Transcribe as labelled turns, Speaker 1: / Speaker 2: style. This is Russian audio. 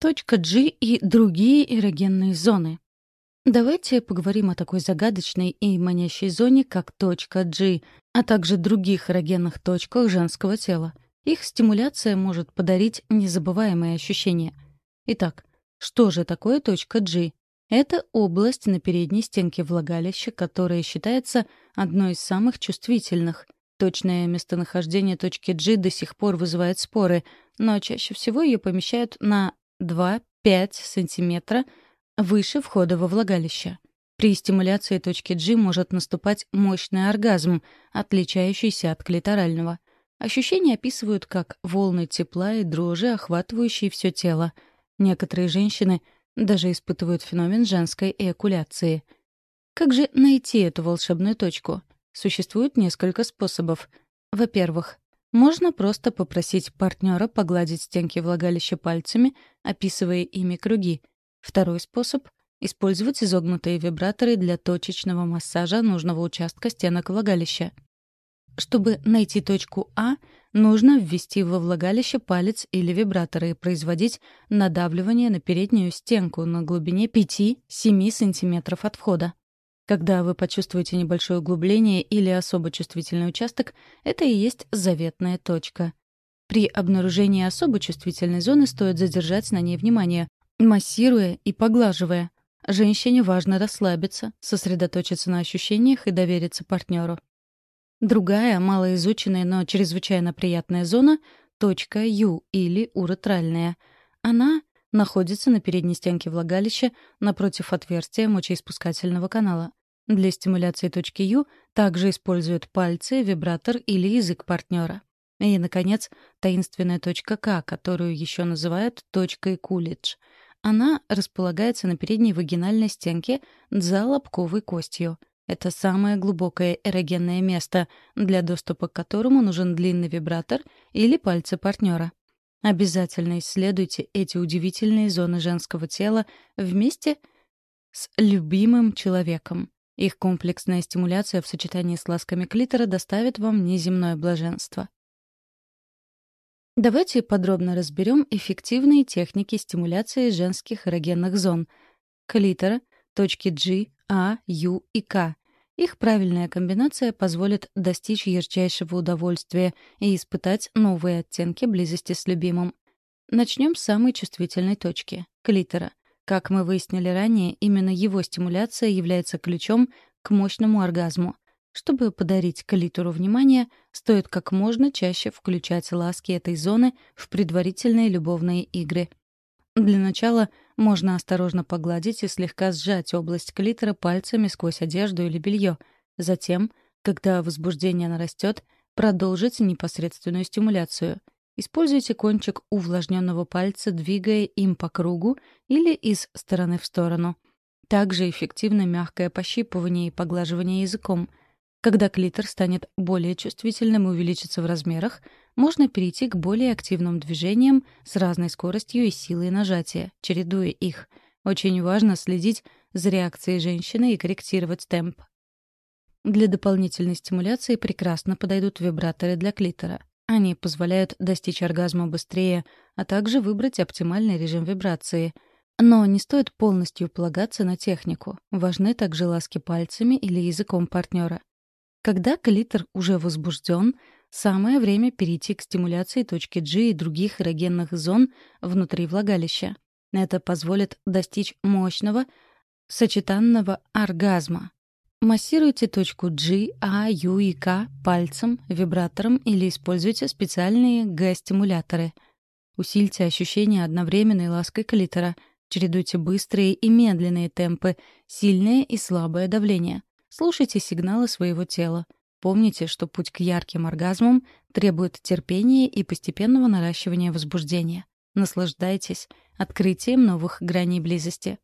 Speaker 1: Точка G и другие эрогенные зоны. Давайте поговорим о такой загадочной и манящей зоне, как точка G, а также других эрогенных точках женского тела. Их стимуляция может подарить незабываемые ощущения. Итак, что же такое точка G? Это область на передней стенке влагалища, которая считается одной из самых чувствительных. Точное местонахождение точки G до сих пор вызывает споры, но чаще всего ее помещают на 2-5 см выше входа во влагалище. При стимуляции точки G может наступать мощный оргазм, отличающийся от клиторального. Ощущения описывают как волны тепла и дрожи, охватывающие все тело. Некоторые женщины — даже испытывают феномен женской эякуляции. Как же найти эту волшебную точку? Существует несколько способов. Во-первых, можно просто попросить партнера погладить стенки влагалища пальцами, описывая ими круги. Второй способ — использовать изогнутые вибраторы для точечного массажа нужного участка стенок влагалища. Чтобы найти точку А, нужно ввести во влагалище палец или вибратор и производить надавливание на переднюю стенку на глубине 5-7 см от входа. Когда вы почувствуете небольшое углубление или особо чувствительный участок, это и есть заветная точка. При обнаружении особо чувствительной зоны стоит задержать на ней внимание, массируя и поглаживая. Женщине важно расслабиться, сосредоточиться на ощущениях и довериться партнеру. Другая, малоизученная, но чрезвычайно приятная зона — точка Ю или уретральная. Она находится на передней стенке влагалища напротив отверстия мочеиспускательного канала. Для стимуляции точки Ю также используют пальцы, вибратор или язык партнера. И, наконец, таинственная точка К, которую еще называют точкой Кулидж. Она располагается на передней вагинальной стенке за лобковой костью. Это самое глубокое эрогенное место, для доступа к которому нужен длинный вибратор или пальцы партнера. Обязательно исследуйте эти удивительные зоны женского тела вместе с любимым человеком. Их комплексная стимуляция в сочетании с ласками клитора доставит вам неземное блаженство. Давайте подробно разберем эффективные техники стимуляции женских эрогенных зон — клитора, точки G, а, Ю и К. Их правильная комбинация позволит достичь ярчайшего удовольствия и испытать новые оттенки близости с любимым. Начнем с самой чувствительной точки — клитора. Как мы выяснили ранее, именно его стимуляция является ключом к мощному оргазму. Чтобы подарить клитору внимание, стоит как можно чаще включать ласки этой зоны в предварительные любовные игры. Для начала можно осторожно погладить и слегка сжать область клитора пальцами сквозь одежду или белье. Затем, когда возбуждение нарастет, продолжить непосредственную стимуляцию. Используйте кончик увлажненного пальца, двигая им по кругу или из стороны в сторону. Также эффективно мягкое пощипывание и поглаживание языком. Когда клитор станет более чувствительным и увеличится в размерах, можно перейти к более активным движениям с разной скоростью и силой нажатия, чередуя их. Очень важно следить за реакцией женщины и корректировать темп. Для дополнительной стимуляции прекрасно подойдут вибраторы для клитора. Они позволяют достичь оргазма быстрее, а также выбрать оптимальный режим вибрации. Но не стоит полностью полагаться на технику. Важны также ласки пальцами или языком партнера. Когда клитор уже возбужден, Самое время перейти к стимуляции точки G и других эрогенных зон внутри влагалища. Это позволит достичь мощного сочетанного оргазма. Массируйте точку G, A, U и K пальцем, вибратором или используйте специальные Г-стимуляторы. Усильте ощущение одновременной лаской клитора. Чередуйте быстрые и медленные темпы, сильное и слабое давление. Слушайте сигналы своего тела. Помните, что путь к ярким оргазмам требует терпения и постепенного наращивания возбуждения. Наслаждайтесь открытием новых граней близости.